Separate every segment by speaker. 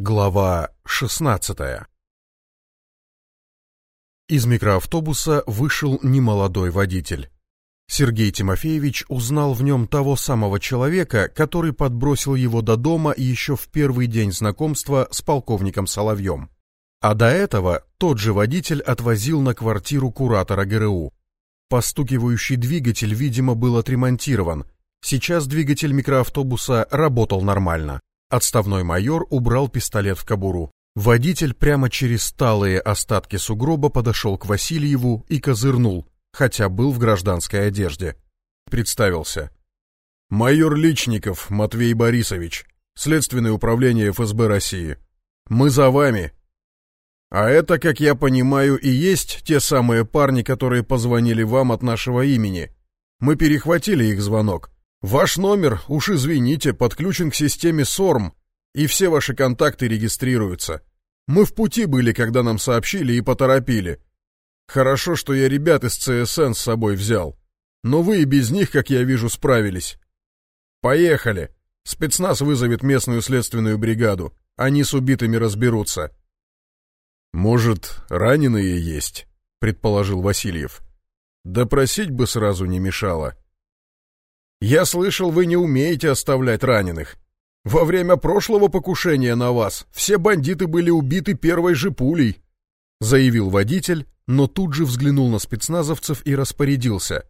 Speaker 1: Глава 16 Из микроавтобуса вышел немолодой водитель. Сергей Тимофеевич узнал в нем того самого человека, который подбросил его до дома еще в первый день знакомства с полковником Соловьем. А до этого тот же водитель отвозил на квартиру куратора ГРУ. Постукивающий двигатель, видимо, был отремонтирован. Сейчас двигатель микроавтобуса работал нормально. Отставной майор убрал пистолет в кобуру. Водитель прямо через сталые остатки сугроба подошел к Васильеву и козырнул, хотя был в гражданской одежде. Представился. «Майор Личников Матвей Борисович, Следственное управление ФСБ России. Мы за вами». «А это, как я понимаю, и есть те самые парни, которые позвонили вам от нашего имени. Мы перехватили их звонок. Ваш номер, уж извините, подключен к системе СОРМ, и все ваши контакты регистрируются. Мы в пути были, когда нам сообщили и поторопили. Хорошо, что я ребят из ЦСН с собой взял. Но вы и без них, как я вижу, справились. Поехали. Спецназ вызовет местную следственную бригаду. Они с убитыми разберутся. Может, раненые есть, предположил Васильев. Допросить бы сразу не мешало. Я слышал, вы не умеете оставлять раненых. Во время прошлого покушения на вас все бандиты были убиты первой же пулей, заявил водитель, но тут же взглянул на спецназовцев и распорядился.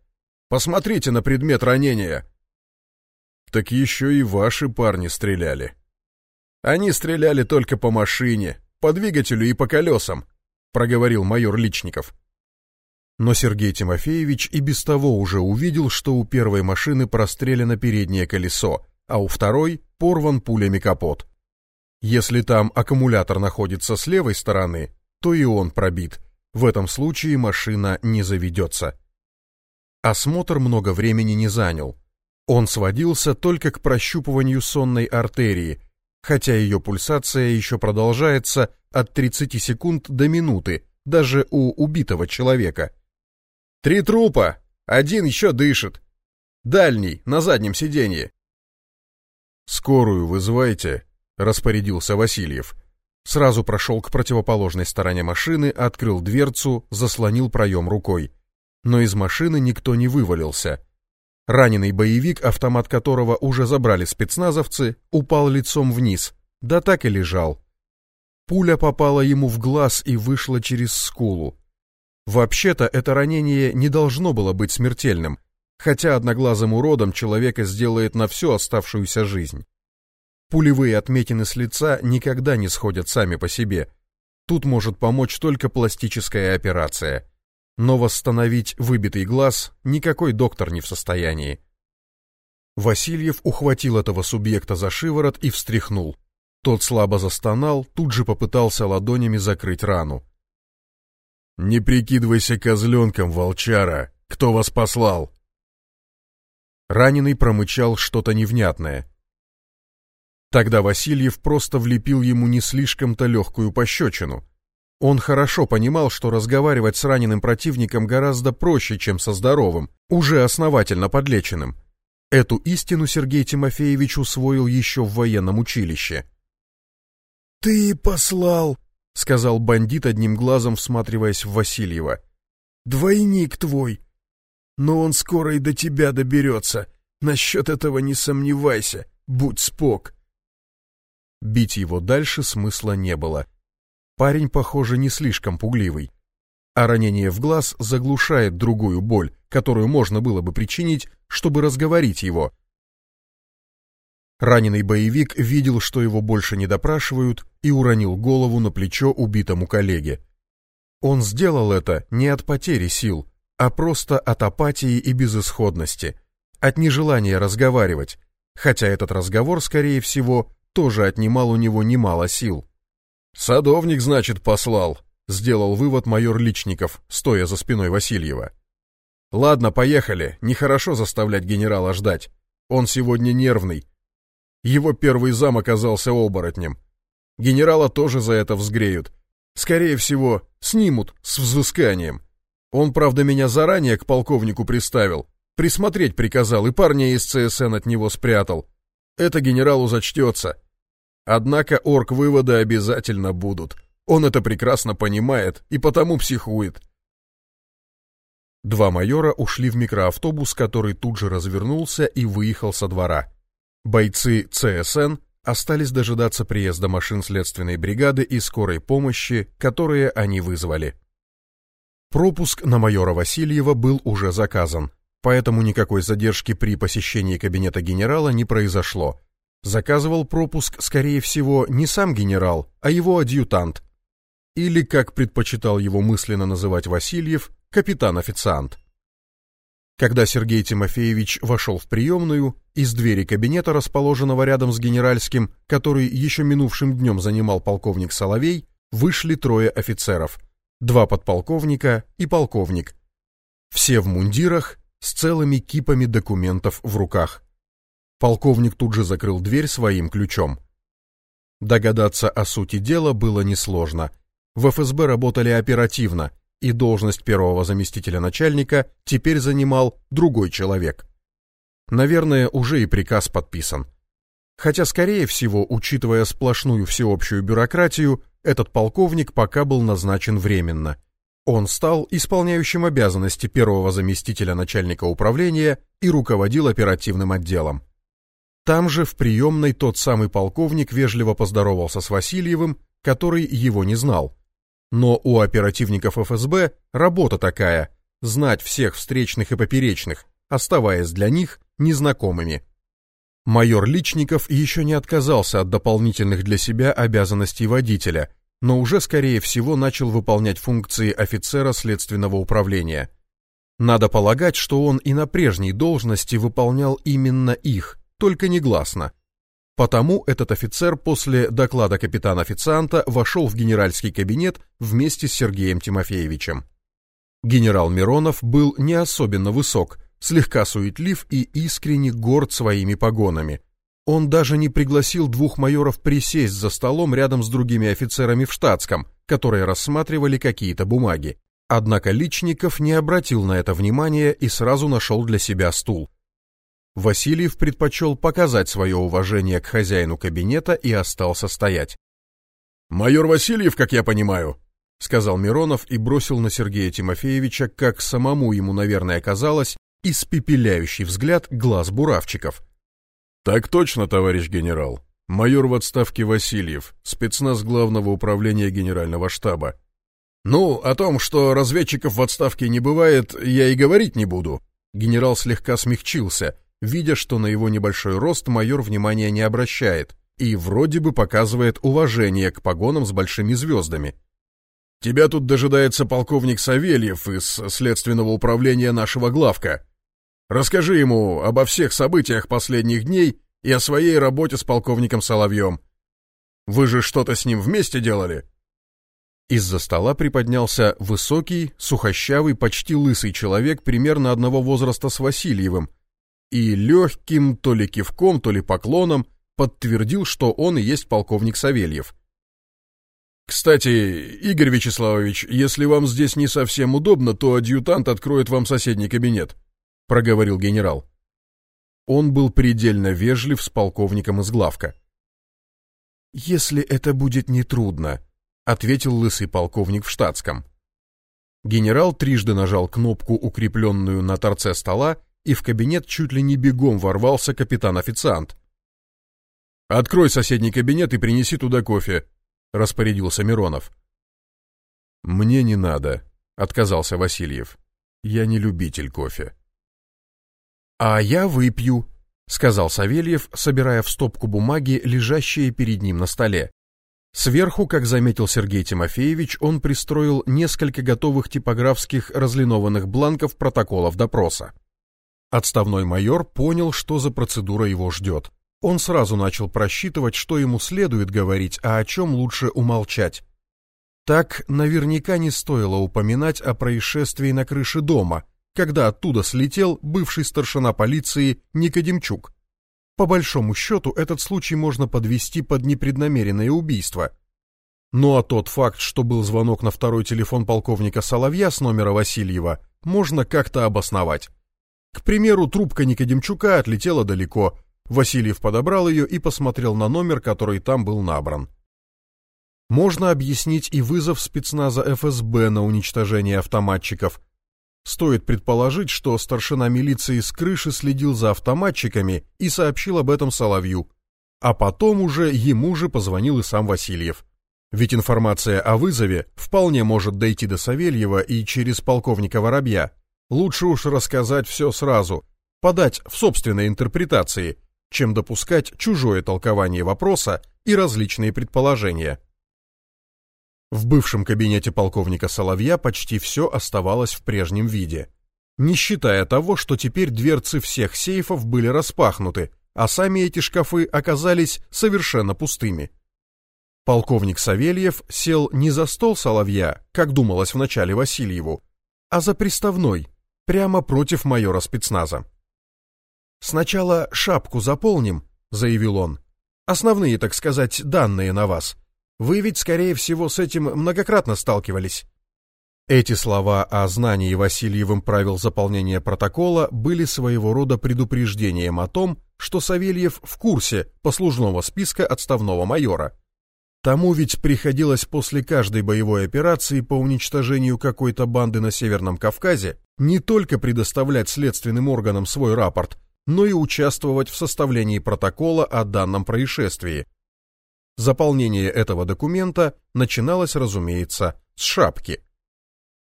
Speaker 1: Посмотрите на предмет ранения. Так еще и ваши парни стреляли. Они стреляли только по машине, по двигателю и по колесам, проговорил майор Личников. Но Сергей Тимофеевич и без того уже увидел, что у первой машины прострелено переднее колесо, а у второй порван пулями капот. Если там аккумулятор находится с левой стороны, то и он пробит. В этом случае машина не заведется. Осмотр много времени не занял. Он сводился только к прощупыванию сонной артерии, хотя ее пульсация еще продолжается от 30 секунд до минуты, даже у убитого человека – Три трупа. Один еще дышит. Дальний, на заднем сиденье. «Скорую вызывайте», — распорядился Васильев. Сразу прошел к противоположной стороне машины, открыл дверцу, заслонил проем рукой. Но из машины никто не вывалился. Раненый боевик, автомат которого уже забрали спецназовцы, упал лицом вниз, да так и лежал. Пуля попала ему в глаз и вышла через скулу. Вообще-то это ранение не должно было быть смертельным, хотя одноглазым уродом человека сделает на всю оставшуюся жизнь. Пулевые отметины с лица никогда не сходят сами по себе. Тут может помочь только пластическая операция. Но восстановить выбитый глаз никакой доктор не в состоянии. Васильев ухватил этого субъекта за шиворот и встряхнул. Тот слабо застонал, тут же попытался ладонями закрыть рану. «Не прикидывайся козленком, волчара! Кто вас послал?» Раненый промычал что-то невнятное. Тогда Васильев просто влепил ему не слишком-то легкую пощечину. Он хорошо понимал, что разговаривать с раненым противником гораздо проще, чем со здоровым, уже основательно подлеченным. Эту истину Сергей Тимофеевич усвоил еще в военном училище. «Ты послал!» — сказал бандит одним глазом, всматриваясь в Васильева. «Двойник твой! Но он скоро и до тебя доберется. Насчет этого не сомневайся, будь спок!» Бить его дальше смысла не было. Парень, похоже, не слишком пугливый. А ранение в глаз заглушает другую боль, которую можно было бы причинить, чтобы разговорить его — Раненый боевик видел, что его больше не допрашивают, и уронил голову на плечо убитому коллеге. Он сделал это не от потери сил, а просто от апатии и безысходности, от нежелания разговаривать, хотя этот разговор, скорее всего, тоже отнимал у него немало сил. «Садовник, значит, послал», — сделал вывод майор Личников, стоя за спиной Васильева. «Ладно, поехали, нехорошо заставлять генерала ждать. Он сегодня нервный, его первый зам оказался оборотнем. Генерала тоже за это взгреют. Скорее всего, снимут с взысканием. Он, правда, меня заранее к полковнику приставил. Присмотреть приказал и парня из ЦСН от него спрятал. Это генералу зачтется. Однако орг-выводы обязательно будут. Он это прекрасно понимает и потому психует. Два майора ушли в микроавтобус, который тут же развернулся и выехал со двора. Бойцы ЦСН остались дожидаться приезда машин следственной бригады и скорой помощи, которые они вызвали. Пропуск на майора Васильева был уже заказан, поэтому никакой задержки при посещении кабинета генерала не произошло. Заказывал пропуск, скорее всего, не сам генерал, а его адъютант. Или, как предпочитал его мысленно называть Васильев, капитан-официант. Когда Сергей Тимофеевич вошел в приемную, из двери кабинета, расположенного рядом с генеральским, который еще минувшим днем занимал полковник Соловей, вышли трое офицеров, два подполковника и полковник. Все в мундирах, с целыми кипами документов в руках. Полковник тут же закрыл дверь своим ключом. Догадаться о сути дела было несложно. В ФСБ работали оперативно – и должность первого заместителя начальника теперь занимал другой человек. Наверное, уже и приказ подписан. Хотя, скорее всего, учитывая сплошную всеобщую бюрократию, этот полковник пока был назначен временно. Он стал исполняющим обязанности первого заместителя начальника управления и руководил оперативным отделом. Там же в приемной тот самый полковник вежливо поздоровался с Васильевым, который его не знал. Но у оперативников ФСБ работа такая – знать всех встречных и поперечных, оставаясь для них незнакомыми. Майор Личников еще не отказался от дополнительных для себя обязанностей водителя, но уже, скорее всего, начал выполнять функции офицера следственного управления. Надо полагать, что он и на прежней должности выполнял именно их, только негласно – Потому этот офицер после доклада капитана-официанта вошел в генеральский кабинет вместе с Сергеем Тимофеевичем. Генерал Миронов был не особенно высок, слегка суетлив и искренне горд своими погонами. Он даже не пригласил двух майоров присесть за столом рядом с другими офицерами в штатском, которые рассматривали какие-то бумаги. Однако Личников не обратил на это внимания и сразу нашел для себя стул. Васильев предпочел показать свое уважение к хозяину кабинета и остался стоять. «Майор Васильев, как я понимаю», — сказал Миронов и бросил на Сергея Тимофеевича, как самому ему, наверное, казалось, испепеляющий взгляд глаз буравчиков. «Так точно, товарищ генерал. Майор в отставке Васильев, спецназ Главного управления Генерального штаба. Ну, о том, что разведчиков в отставке не бывает, я и говорить не буду». Генерал слегка смягчился — видя, что на его небольшой рост майор внимания не обращает и вроде бы показывает уважение к погонам с большими звездами. «Тебя тут дожидается полковник Савельев из следственного управления нашего главка. Расскажи ему обо всех событиях последних дней и о своей работе с полковником Соловьем. Вы же что-то с ним вместе делали?» Из-за стола приподнялся высокий, сухощавый, почти лысый человек примерно одного возраста с Васильевым, и легким, то ли кивком, то ли поклоном, подтвердил, что он и есть полковник Савельев. «Кстати, Игорь Вячеславович, если вам здесь не совсем удобно, то адъютант откроет вам соседний кабинет», — проговорил генерал. Он был предельно вежлив с полковником из главка. «Если это будет нетрудно», — ответил лысый полковник в штатском. Генерал трижды нажал кнопку, укрепленную на торце стола, и в кабинет чуть ли не бегом ворвался капитан-официант. «Открой соседний кабинет и принеси туда кофе», — распорядился Миронов. «Мне не надо», — отказался Васильев. «Я не любитель кофе». «А я выпью», — сказал Савельев, собирая в стопку бумаги, лежащие перед ним на столе. Сверху, как заметил Сергей Тимофеевич, он пристроил несколько готовых типографских разлинованных бланков протоколов допроса. Отставной майор понял, что за процедура его ждет. Он сразу начал просчитывать, что ему следует говорить, а о чем лучше умолчать. Так наверняка не стоило упоминать о происшествии на крыше дома, когда оттуда слетел бывший старшина полиции Никодимчук. По большому счету, этот случай можно подвести под непреднамеренное убийство. Ну а тот факт, что был звонок на второй телефон полковника Соловья с номера Васильева, можно как-то обосновать. К примеру, трубка Никодимчука отлетела далеко, Васильев подобрал ее и посмотрел на номер, который там был набран. Можно объяснить и вызов спецназа ФСБ на уничтожение автоматчиков. Стоит предположить, что старшина милиции с крыши следил за автоматчиками и сообщил об этом Соловью. А потом уже ему же позвонил и сам Васильев. Ведь информация о вызове вполне может дойти до Савельева и через полковника Воробья. Лучше уж рассказать все сразу, подать в собственной интерпретации, чем допускать чужое толкование вопроса и различные предположения. В бывшем кабинете полковника Соловья почти все оставалось в прежнем виде. Не считая того, что теперь дверцы всех сейфов были распахнуты, а сами эти шкафы оказались совершенно пустыми. Полковник Савельев сел не за стол Соловья, как думалось вначале Васильеву, а за приставной, прямо против майора спецназа. «Сначала шапку заполним», — заявил он. «Основные, так сказать, данные на вас. Вы ведь, скорее всего, с этим многократно сталкивались. Эти слова о знании Васильевым правил заполнения протокола были своего рода предупреждением о том, что Савельев в курсе послужного списка отставного майора. Тому ведь приходилось после каждой боевой операции по уничтожению какой-то банды на Северном Кавказе не только предоставлять следственным органам свой рапорт, но и участвовать в составлении протокола о данном происшествии, Заполнение этого документа начиналось, разумеется, с шапки.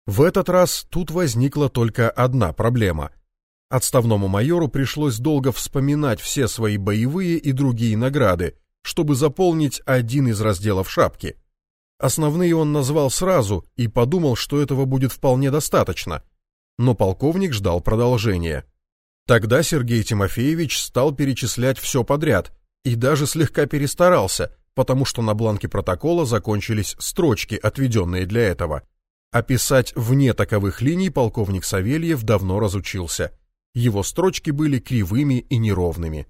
Speaker 1: В этот раз тут возникла только одна проблема. Отставному майору пришлось долго вспоминать все свои боевые и другие награды, чтобы заполнить один из разделов шапки. Основные он назвал сразу и подумал, что этого будет вполне достаточно. Но полковник ждал продолжения. Тогда Сергей Тимофеевич стал перечислять все подряд и даже слегка перестарался, потому что на бланке протокола закончились строчки, отведенные для этого. Описать вне таковых линий полковник Савельев давно разучился. Его строчки были кривыми и неровными.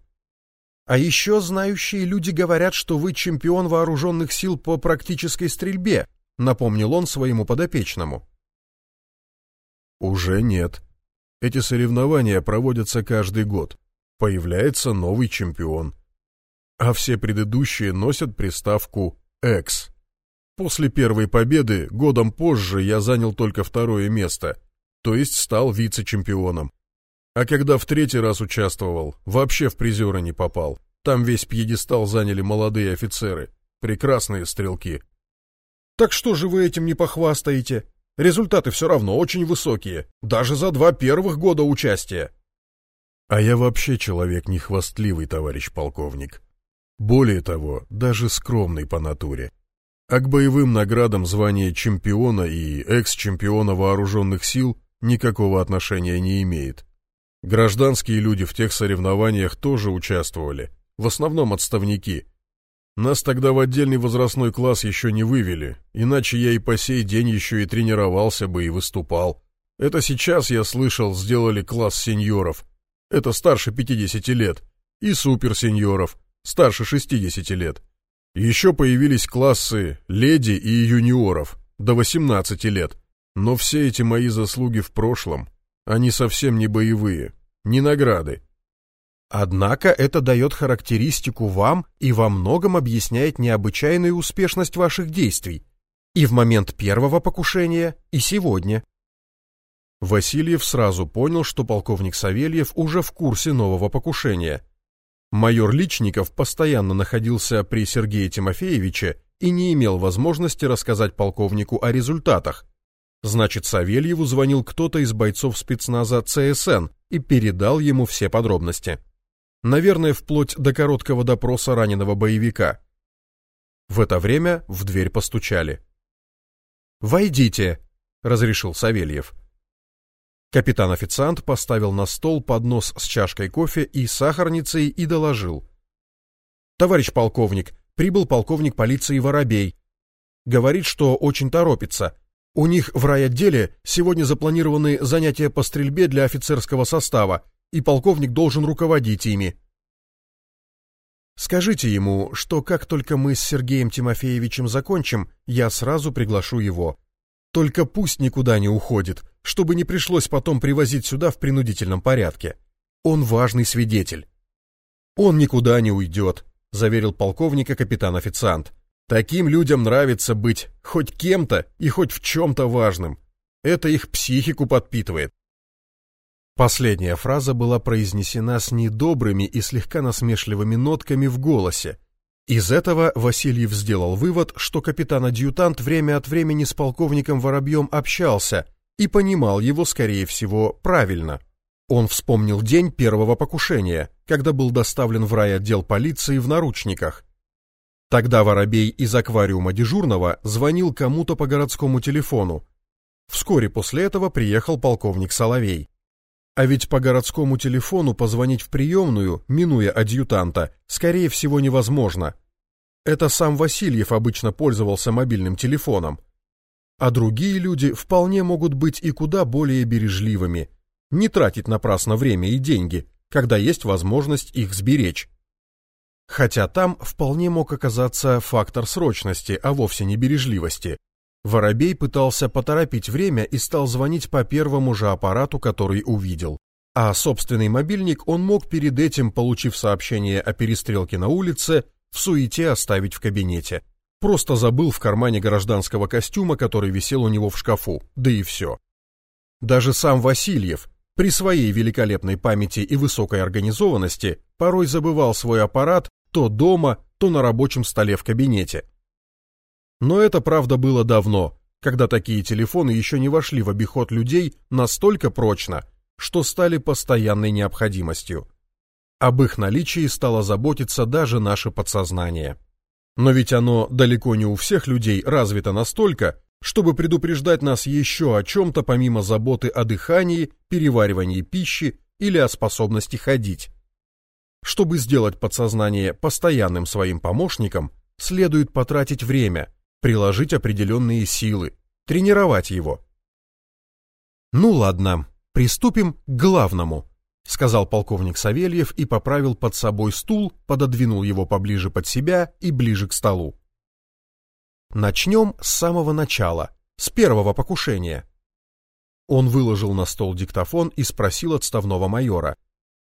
Speaker 1: А еще знающие люди говорят, что вы чемпион вооруженных сил по практической стрельбе, напомнил он своему подопечному.
Speaker 2: Уже нет. Эти соревнования проводятся каждый год. Появляется новый чемпион а все предыдущие носят приставку «экс». После первой победы, годом позже, я занял только второе место, то есть стал вице-чемпионом. А когда в третий раз участвовал, вообще в призеры не попал. Там весь пьедестал заняли молодые офицеры, прекрасные стрелки.
Speaker 1: Так что же вы этим не похвастаете? Результаты все равно очень высокие, даже за два первых года участия.
Speaker 2: А я вообще человек не хвастливый, товарищ полковник. Более того, даже скромный по натуре. А к боевым наградам звание чемпиона и экс-чемпиона вооруженных сил никакого отношения не имеет. Гражданские люди в тех соревнованиях тоже участвовали, в основном отставники. Нас тогда в отдельный возрастной класс еще не вывели, иначе я и по сей день еще и тренировался бы и выступал. Это сейчас, я слышал, сделали класс сеньоров. Это старше 50 лет. И суперсеньоров старше 60 лет. Еще появились классы леди и юниоров до 18 лет. Но все эти мои заслуги в прошлом, они совсем не боевые, не награды.
Speaker 1: Однако это дает характеристику вам и во многом объясняет необычайную успешность ваших действий. И в момент первого покушения, и сегодня. Васильев сразу понял, что полковник Савельев уже в курсе нового покушения – Майор Личников постоянно находился при Сергее Тимофеевиче и не имел возможности рассказать полковнику о результатах. Значит, Савельеву звонил кто-то из бойцов спецназа ЦСН и передал ему все подробности. Наверное, вплоть до короткого допроса раненого боевика. В это время в дверь постучали. «Войдите», — разрешил Савельев. Капитан-официант поставил на стол поднос с чашкой кофе и сахарницей и доложил. «Товарищ полковник, прибыл полковник полиции Воробей. Говорит, что очень торопится. У них в райотделе сегодня запланированы занятия по стрельбе для офицерского состава, и полковник должен руководить ими». Скажите ему, что как только мы с Сергеем Тимофеевичем закончим, я сразу приглашу его. Только пусть никуда не уходит, чтобы не пришлось потом привозить сюда в принудительном порядке. Он важный свидетель. «Он никуда не уйдет», — заверил полковника капитан-официант. «Таким людям нравится быть хоть кем-то и хоть в чем-то важным. Это их психику подпитывает». Последняя фраза была произнесена с недобрыми и слегка насмешливыми нотками в голосе. Из этого Васильев сделал вывод, что капитан-адъютант время от времени с полковником Воробьем общался и понимал его, скорее всего, правильно. Он вспомнил день первого покушения, когда был доставлен в райотдел полиции в наручниках. Тогда Воробей из аквариума дежурного звонил кому-то по городскому телефону. Вскоре после этого приехал полковник Соловей. А ведь по городскому телефону позвонить в приемную, минуя адъютанта, скорее всего невозможно. Это сам Васильев обычно пользовался мобильным телефоном. А другие люди вполне могут быть и куда более бережливыми – не тратить напрасно время и деньги, когда есть возможность их сберечь. Хотя там вполне мог оказаться фактор срочности, а вовсе не бережливости. Воробей пытался поторопить время и стал звонить по первому же аппарату, который увидел. А собственный мобильник он мог перед этим, получив сообщение о перестрелке на улице, в суете оставить в кабинете. Просто забыл в кармане гражданского костюма, который висел у него в шкафу, да и все. Даже сам Васильев, при своей великолепной памяти и высокой организованности порой забывал свой аппарат то дома, то на рабочем столе в кабинете. Но это, правда, было давно, когда такие телефоны еще не вошли в обиход людей настолько прочно, что стали постоянной необходимостью. Об их наличии стало заботиться даже наше подсознание. Но ведь оно далеко не у всех людей развито настолько, чтобы предупреждать нас еще о чем-то помимо заботы о дыхании, переваривании пищи или о способности ходить. Чтобы сделать подсознание постоянным своим помощником, следует потратить время, приложить определенные силы, тренировать его. «Ну ладно, приступим к главному», — сказал полковник Савельев и поправил под собой стул, пододвинул его поближе под себя и ближе к столу. Начнем с самого начала, с первого покушения. Он выложил на стол диктофон и спросил отставного майора.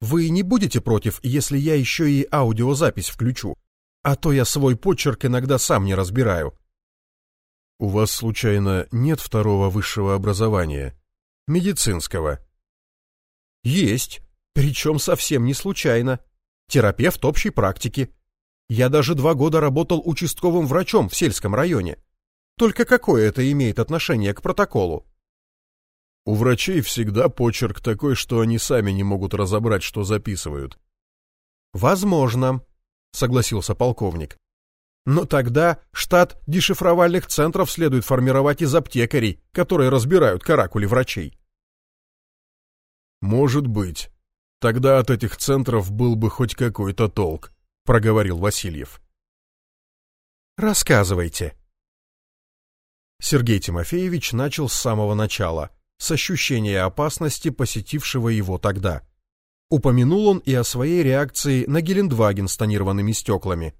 Speaker 1: «Вы не будете против, если я еще и аудиозапись включу? А то я свой почерк иногда сам не разбираю».
Speaker 2: «У вас, случайно, нет второго высшего образования? Медицинского?»
Speaker 1: «Есть, причем совсем не случайно. Терапевт общей практики. Я даже два года работал участковым врачом в сельском районе. Только какое это имеет отношение к протоколу?
Speaker 2: У врачей всегда почерк такой, что они сами не могут разобрать, что записывают.
Speaker 1: Возможно, согласился полковник. Но тогда штат дешифровальных центров следует формировать из аптекарей, которые разбирают каракули врачей.
Speaker 2: Может быть. Тогда от этих центров был бы хоть какой-то толк проговорил Васильев.
Speaker 1: Рассказывайте. Сергей Тимофеевич начал с самого начала, с ощущения опасности, посетившего его тогда. Упомянул он и о своей реакции на Гелендваген с тонированными стеклами.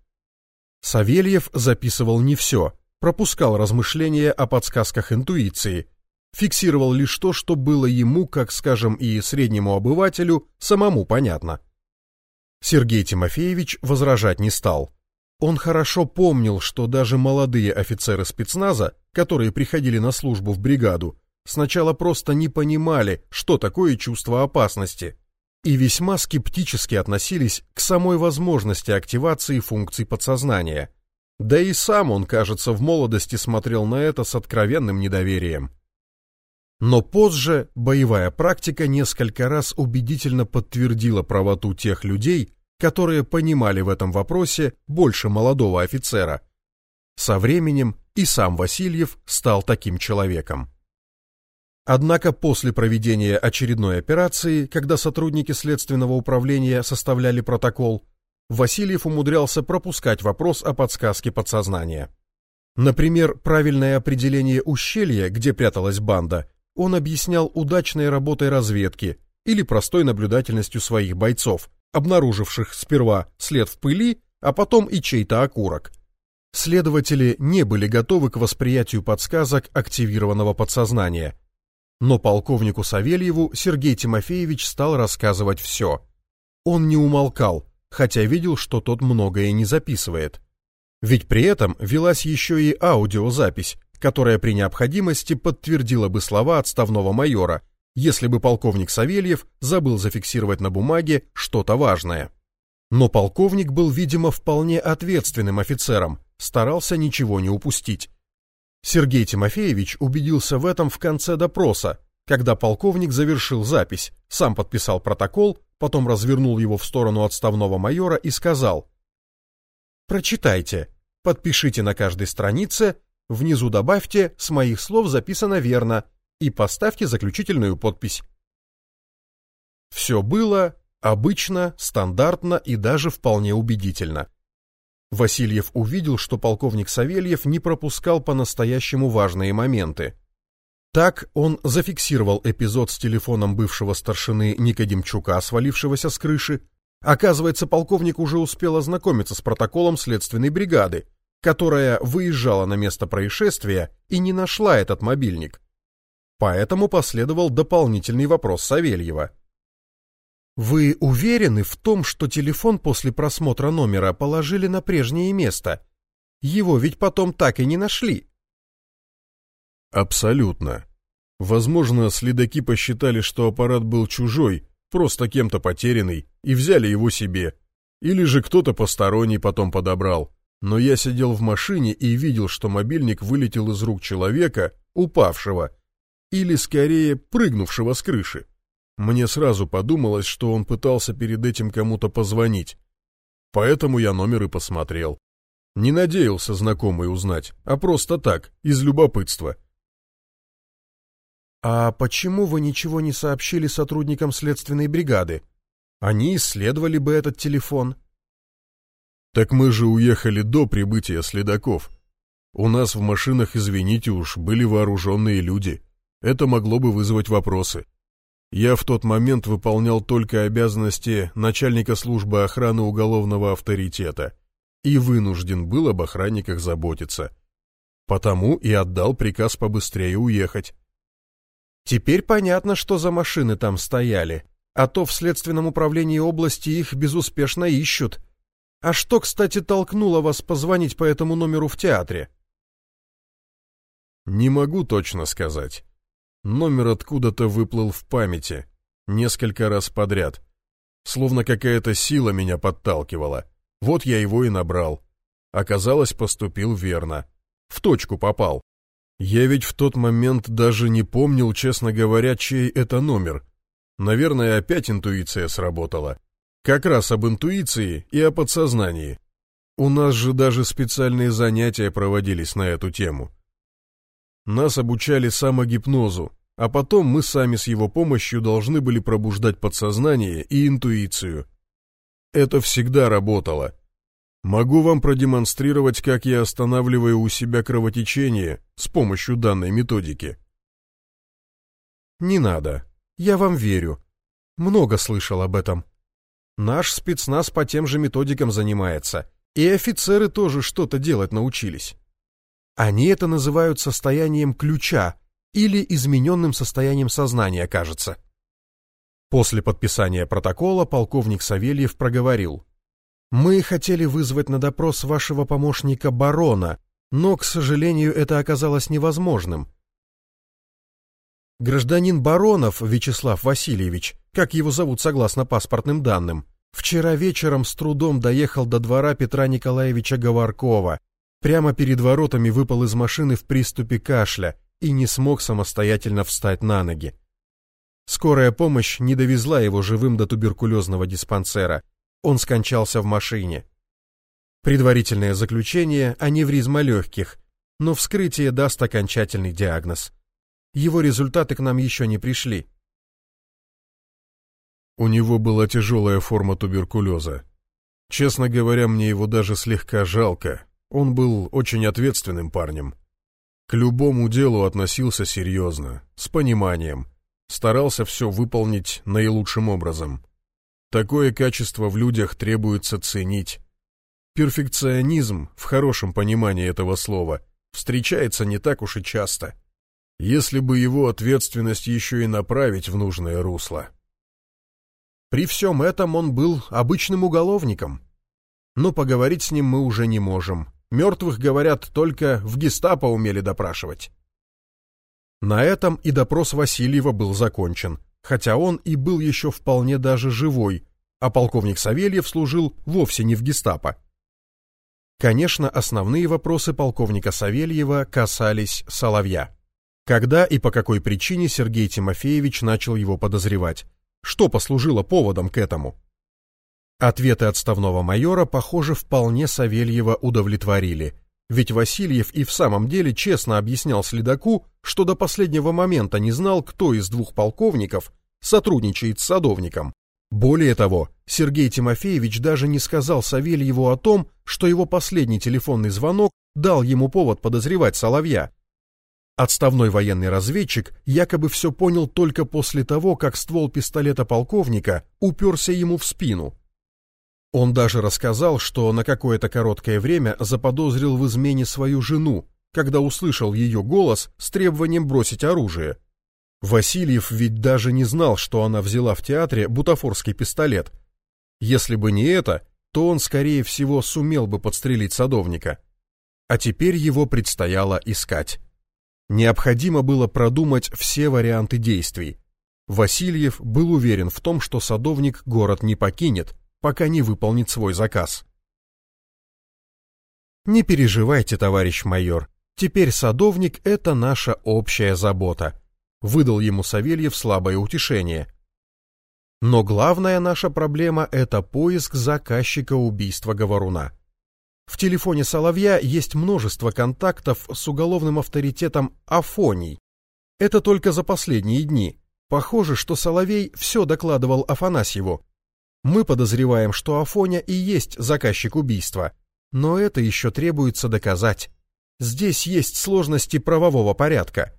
Speaker 1: Савельев записывал не все, пропускал размышления о подсказках интуиции, фиксировал лишь то, что было ему, как, скажем, и среднему обывателю, самому понятно. Сергей Тимофеевич возражать не стал. Он хорошо помнил, что даже молодые офицеры спецназа, которые приходили на службу в бригаду, сначала просто не понимали, что такое чувство опасности, и весьма скептически относились к самой возможности активации функций подсознания. Да и сам он, кажется, в молодости смотрел на это с откровенным недоверием. Но позже боевая практика несколько раз убедительно подтвердила правоту тех людей, которые понимали в этом вопросе больше молодого офицера. Со временем и сам Васильев стал таким человеком. Однако после проведения очередной операции, когда сотрудники следственного управления составляли протокол, Васильев умудрялся пропускать вопрос о подсказке подсознания. Например, правильное определение ущелья, где пряталась банда, он объяснял удачной работой разведки или простой наблюдательностью своих бойцов, обнаруживших сперва след в пыли, а потом и чей-то окурок. Следователи не были готовы к восприятию подсказок активированного подсознания. Но полковнику Савельеву Сергей Тимофеевич стал рассказывать все. Он не умолкал, хотя видел, что тот многое не записывает. Ведь при этом велась еще и аудиозапись, которая при необходимости подтвердила бы слова отставного майора, если бы полковник Савельев забыл зафиксировать на бумаге что-то важное. Но полковник был, видимо, вполне ответственным офицером, старался ничего не упустить. Сергей Тимофеевич убедился в этом в конце допроса, когда полковник завершил запись, сам подписал протокол, потом развернул его в сторону отставного майора и сказал «Прочитайте, подпишите на каждой странице, внизу добавьте «С моих слов записано верно» и поставьте заключительную подпись». Все было обычно, стандартно и даже вполне убедительно. Васильев увидел, что полковник Савельев не пропускал по-настоящему важные моменты. Так он зафиксировал эпизод с телефоном бывшего старшины Никодимчука, свалившегося с крыши. Оказывается, полковник уже успел ознакомиться с протоколом следственной бригады, которая выезжала на место происшествия и не нашла этот мобильник. Поэтому последовал дополнительный вопрос Савельева. Вы уверены в том, что телефон после просмотра номера положили на прежнее место? Его ведь потом так и не нашли.
Speaker 2: Абсолютно. Возможно, следаки посчитали, что аппарат был чужой, просто кем-то потерянный, и взяли его себе. Или же кто-то посторонний потом подобрал. Но я сидел в машине и видел, что мобильник вылетел из рук человека, упавшего, или скорее прыгнувшего с крыши. Мне сразу подумалось, что он пытался перед этим кому-то позвонить. Поэтому я номер и посмотрел. Не надеялся знакомый узнать, а просто так, из любопытства.
Speaker 1: «А почему вы ничего не сообщили сотрудникам следственной бригады? Они исследовали бы этот телефон».
Speaker 2: «Так мы же уехали до прибытия следаков. У нас в машинах, извините уж, были вооруженные люди. Это могло бы вызвать вопросы. Я в тот момент выполнял только обязанности начальника службы охраны уголовного авторитета и вынужден был об охранниках заботиться. Потому и отдал приказ побыстрее уехать.
Speaker 1: Теперь понятно, что за машины там стояли, а то в следственном управлении области их безуспешно ищут. А что, кстати, толкнуло вас позвонить по этому номеру в театре?
Speaker 2: Не могу точно сказать. Номер откуда-то выплыл в памяти, несколько раз подряд. Словно какая-то сила меня подталкивала. Вот я его и набрал. Оказалось, поступил верно. В точку попал. Я ведь в тот момент даже не помнил, честно говоря, чей это номер. Наверное, опять интуиция сработала. Как раз об интуиции и о подсознании. У нас же даже специальные занятия проводились на эту тему. Нас обучали самогипнозу, а потом мы сами с его помощью должны были пробуждать подсознание и интуицию. Это всегда работало. Могу вам продемонстрировать, как я останавливаю у себя кровотечение с помощью данной методики.
Speaker 1: Не надо. Я вам верю. Много слышал об этом. Наш спецназ по тем же методикам занимается, и офицеры тоже что-то делать научились. Они это называют состоянием ключа или измененным состоянием сознания, кажется. После подписания протокола полковник Савельев проговорил. «Мы хотели вызвать на допрос вашего помощника барона, но, к сожалению, это оказалось невозможным. Гражданин Баронов Вячеслав Васильевич, как его зовут согласно паспортным данным, вчера вечером с трудом доехал до двора Петра Николаевича Говоркова Прямо перед воротами выпал из машины в приступе кашля и не смог самостоятельно встать на ноги. Скорая помощь не довезла его живым до туберкулезного диспансера. Он скончался в машине. Предварительное заключение – аневризма легких, но вскрытие даст окончательный диагноз. Его результаты к нам еще не пришли.
Speaker 2: У него была тяжелая форма туберкулеза. Честно говоря, мне его даже слегка жалко, он был очень ответственным парнем. К любому делу относился серьезно, с пониманием, старался все выполнить наилучшим образом. Такое качество в людях требуется ценить. Перфекционизм, в хорошем понимании этого слова, встречается не так уж и часто. Если бы его ответственность еще и направить в нужное русло.
Speaker 1: При всем этом он был обычным уголовником. Но поговорить с ним мы уже не можем. Мертвых, говорят, только в гестапо умели допрашивать. На этом и допрос Васильева был закончен, хотя он и был еще вполне даже живой, а полковник Савельев служил вовсе не в гестапо. Конечно, основные вопросы полковника Савельева касались Соловья. Когда и по какой причине Сергей Тимофеевич начал его подозревать? Что послужило поводом к этому? Ответы отставного майора, похоже, вполне Савельева удовлетворили, ведь Васильев и в самом деле честно объяснял следаку, что до последнего момента не знал, кто из двух полковников сотрудничает с садовником. Более того, Сергей Тимофеевич даже не сказал Савельеву о том, что его последний телефонный звонок дал ему повод подозревать Соловья. Отставной военный разведчик якобы все понял только после того, как ствол пистолета полковника уперся ему в спину. Он даже рассказал, что на какое-то короткое время заподозрил в измене свою жену, когда услышал ее голос с требованием бросить оружие. Васильев ведь даже не знал, что она взяла в театре бутафорский пистолет. Если бы не это, то он, скорее всего, сумел бы подстрелить садовника. А теперь его предстояло искать. Необходимо было продумать все варианты действий. Васильев был уверен в том, что садовник город не покинет, пока не выполнит свой заказ. Не переживайте, товарищ майор, теперь садовник — это наша общая забота, выдал ему Савельев слабое утешение. Но главная наша проблема — это поиск заказчика убийства Говоруна. В телефоне Соловья есть множество контактов с уголовным авторитетом Афоний. Это только за последние дни. Похоже, что Соловей все докладывал Афанасьеву, мы подозреваем, что Афоня и есть заказчик убийства, но это еще требуется доказать. Здесь есть сложности правового порядка.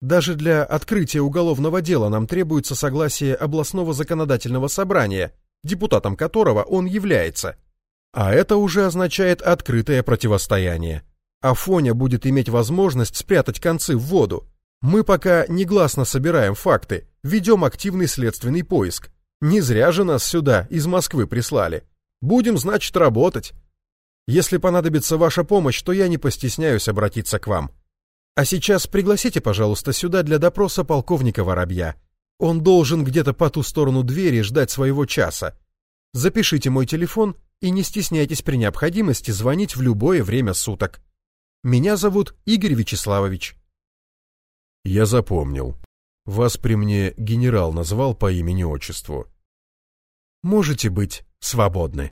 Speaker 1: Даже для открытия уголовного дела нам требуется согласие областного законодательного собрания, депутатом которого он является. А это уже означает открытое противостояние. Афоня будет иметь возможность спрятать концы в воду. Мы пока негласно собираем факты, ведем активный следственный поиск. Не зря же нас сюда, из Москвы, прислали. Будем, значит, работать. Если понадобится ваша помощь, то я не постесняюсь обратиться к вам. А сейчас пригласите, пожалуйста, сюда для допроса полковника Воробья. Он должен где-то по ту сторону двери ждать своего часа. Запишите мой телефон и не стесняйтесь при необходимости звонить в любое время суток. Меня зовут Игорь Вячеславович.
Speaker 2: Я запомнил. Вас при мне генерал назвал по имени-отчеству.
Speaker 1: Можете быть свободны.